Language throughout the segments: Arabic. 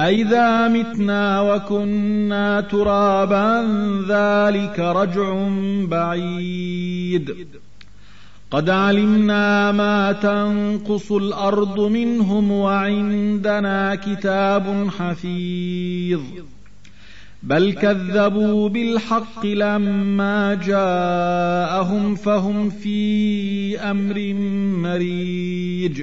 أئذا متنا وكنا ترابا ذلك رجع بعيد. قد علمنا ما تنقص الأرض منهم وعندنا كتاب حفيظ. بل كذبوا بالحق لما جاءهم فهم في أمر مريج.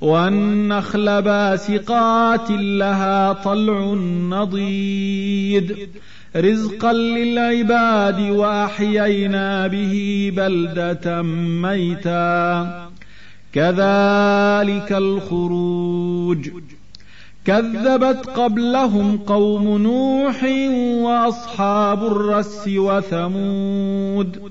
والنخل باسقات لها طلع نضيد. رزقا للعباد وأحيينا به بلدة ميتا. كذلك الخروج. كذبت قبلهم قوم نوح وأصحاب الرس وثمود.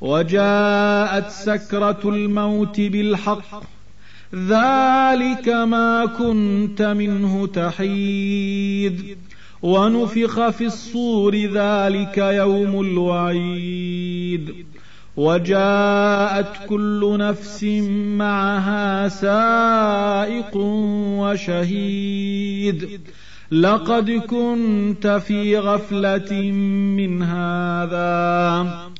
وجاءت سكرة الموت بالحق. ذلك ما كنت منه تحيد. ونفخ في الصور ذلك يوم الوعيد. وجاءت كل نفس معها سائق وشهيد. لقد كنت في غفلة من هذا.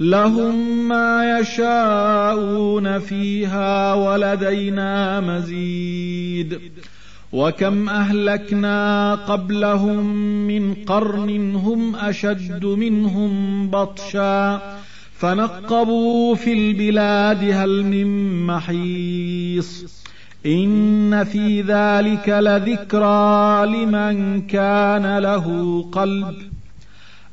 لهم ما يشاءون فيها ولدينا مزيد. وكم أهلكنا قبلهم من قرن هم أشد منهم بطشا. فنقبوا في البلاد هل من محيص. إن في ذلك لذكرى لمن كان له قلب.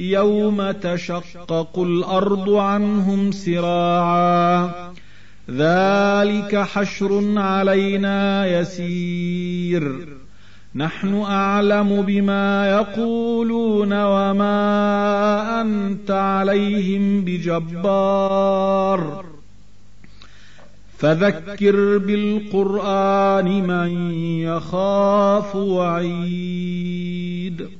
يوم تشقق الأرض عنهم سراعا. ذلك حشر علينا يسير. نحن أعلم بما يقولون وما أنت عليهم بجبار. فذكر بالقرآن من يخاف وعيد.